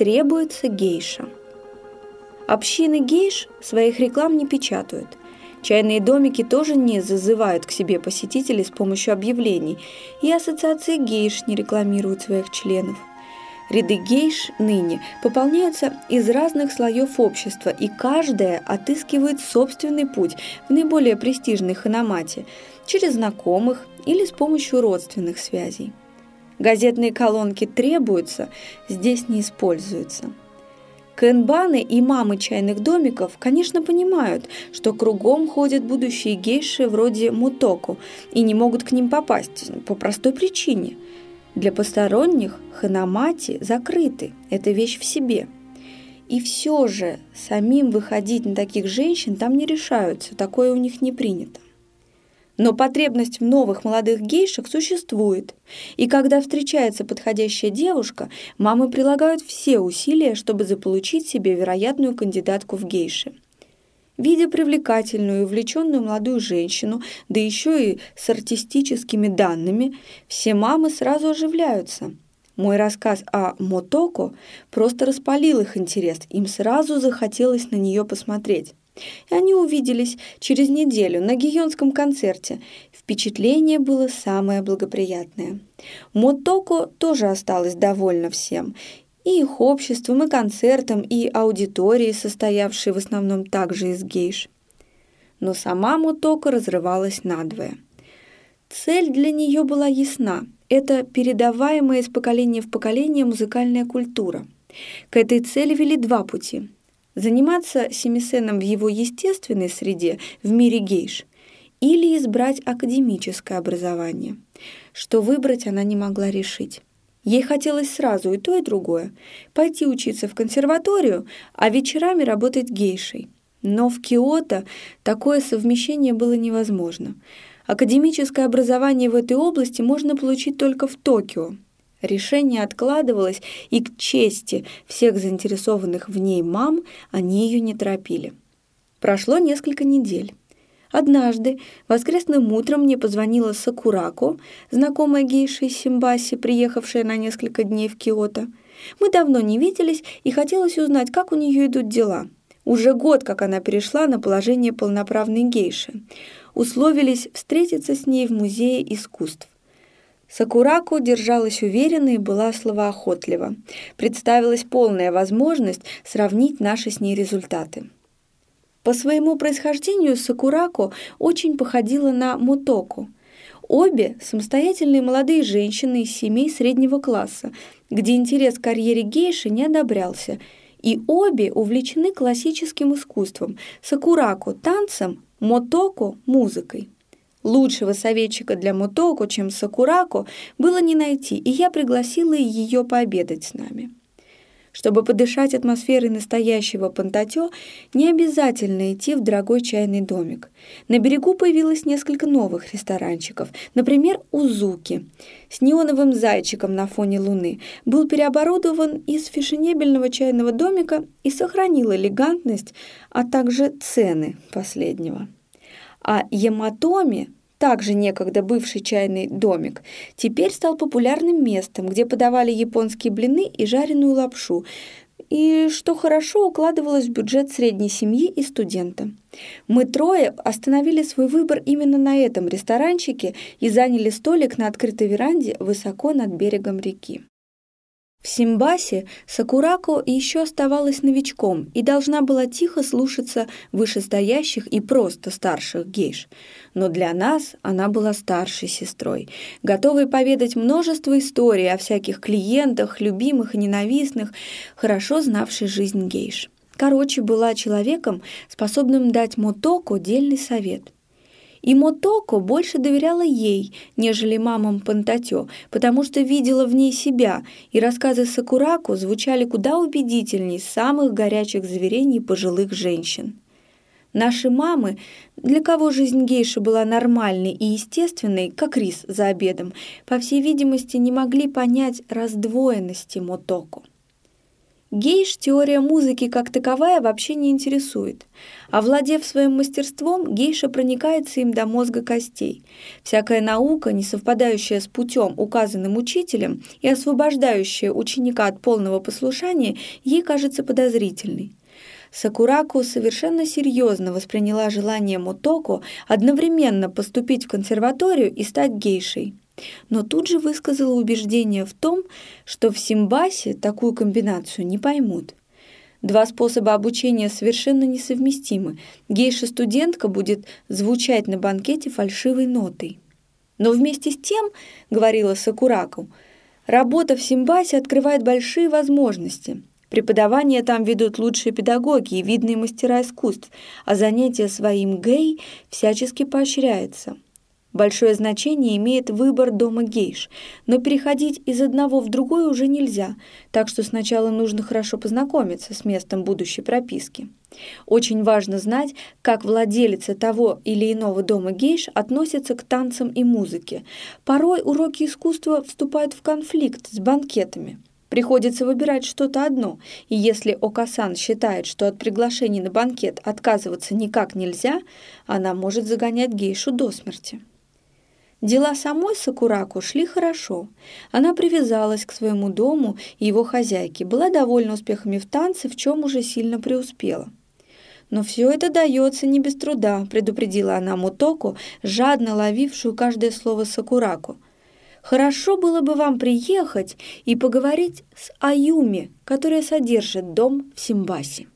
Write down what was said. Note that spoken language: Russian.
требуется гейша. Общины гейш своих реклам не печатают. Чайные домики тоже не зазывают к себе посетителей с помощью объявлений, и ассоциации гейш не рекламируют своих членов. Ряды гейш ныне пополняются из разных слоев общества, и каждая отыскивает собственный путь в наиболее престижной ханамате через знакомых или с помощью родственных связей. Газетные колонки требуются, здесь не используются. Кэнбаны и мамы чайных домиков, конечно, понимают, что кругом ходят будущие гейши вроде Мутоку и не могут к ним попасть по простой причине – для посторонних ханамати закрыты, это вещь в себе. И все же самим выходить на таких женщин там не решаются, такое у них не принято. Но потребность в новых молодых гейшах существует, и когда встречается подходящая девушка, мамы прилагают все усилия, чтобы заполучить себе вероятную кандидатку в гейши. Видя привлекательную и увлеченную молодую женщину, да еще и с артистическими данными, все мамы сразу оживляются. Мой рассказ о Мотоко просто распалил их интерес, им сразу захотелось на нее посмотреть. И они увиделись через неделю на гионском концерте. Впечатление было самое благоприятное. Мотоко тоже осталась довольна всем и их обществом, и концертом, и аудиторией, состоявшей в основном также из гейш. Но сама Мутока разрывалась надвое. Цель для нее была ясна. Это передаваемая из поколения в поколение музыкальная культура. К этой цели вели два пути. Заниматься семисеном в его естественной среде, в мире гейш, или избрать академическое образование. Что выбрать она не могла решить. Ей хотелось сразу и то, и другое. Пойти учиться в консерваторию, а вечерами работать гейшей. Но в Киото такое совмещение было невозможно. Академическое образование в этой области можно получить только в Токио. Решение откладывалось, и к чести всех заинтересованных в ней мам они ее не торопили. Прошло несколько недель. Однажды, воскресным утром, мне позвонила Сакурако, знакомая гейша из Симбаси, приехавшая на несколько дней в Киото. Мы давно не виделись, и хотелось узнать, как у нее идут дела. Уже год, как она перешла на положение полноправной гейши. Условились встретиться с ней в Музее искусств. Сакурако держалась уверенно и была словоохотлива. Представилась полная возможность сравнить наши с ней результаты. По своему происхождению Сакурако очень походила на Мутоку. Обе – самостоятельные молодые женщины из семей среднего класса, где интерес к карьере гейши не одобрялся, и обе увлечены классическим искусством – Сакурако – танцем, Мотоко – музыкой. Лучшего советчика для Мотоко, чем Сакурако, было не найти, и я пригласила ее пообедать с нами. Чтобы подышать атмосферой настоящего пантатё, не обязательно идти в дорогой чайный домик. На берегу появилось несколько новых ресторанчиков, например, Узуки с неоновым зайчиком на фоне луны, был переоборудован из фешенебельного чайного домика и сохранил элегантность, а также цены последнего. А Яматоми также некогда бывший чайный домик, теперь стал популярным местом, где подавали японские блины и жареную лапшу, и, что хорошо, укладывалось в бюджет средней семьи и студента. Мы трое остановили свой выбор именно на этом ресторанчике и заняли столик на открытой веранде высоко над берегом реки. В Симбасе Сакурако еще оставалась новичком и должна была тихо слушаться вышестоящих и просто старших гейш. Но для нас она была старшей сестрой, готовой поведать множество историй о всяких клиентах, любимых и ненавистных, хорошо знавшей жизнь гейш. Короче, была человеком, способным дать Мотоко дельный совет – и Мотоко больше доверяла ей, нежели мамам Пантатё, потому что видела в ней себя, и рассказы Сакураку звучали куда убедительней самых горячих заверений пожилых женщин. Наши мамы, для кого жизнь гейши была нормальной и естественной, как рис за обедом, по всей видимости, не могли понять раздвоенности Мотоко. Гейш теория музыки как таковая вообще не интересует. Овладев своим мастерством, гейша проникается им до мозга костей. Всякая наука, не совпадающая с путем, указанным учителем, и освобождающая ученика от полного послушания, ей кажется подозрительной. Сакураку совершенно серьезно восприняла желание Мотоко одновременно поступить в консерваторию и стать гейшей но тут же высказала убеждение в том, что в Симбасе такую комбинацию не поймут. Два способа обучения совершенно несовместимы. Гейша-студентка будет звучать на банкете фальшивой нотой. Но вместе с тем, говорила Сакураку, работа в Симбасе открывает большие возможности. Преподавание там ведут лучшие педагоги и видные мастера искусств, а занятие своим гей всячески поощряется. Большое значение имеет выбор дома гейш, но переходить из одного в другой уже нельзя, так что сначала нужно хорошо познакомиться с местом будущей прописки. Очень важно знать, как владелица того или иного дома гейш относится к танцам и музыке. Порой уроки искусства вступают в конфликт с банкетами. Приходится выбирать что-то одно, и если Окасан считает, что от приглашений на банкет отказываться никак нельзя, она может загонять гейшу до смерти. Дела самой Сакураку шли хорошо. Она привязалась к своему дому и его хозяйке, была довольна успехами в танце, в чем уже сильно преуспела. «Но все это дается не без труда», — предупредила она Мутоку, жадно ловившую каждое слово Сакураку. «Хорошо было бы вам приехать и поговорить с Аюми, которая содержит дом в Симбасе».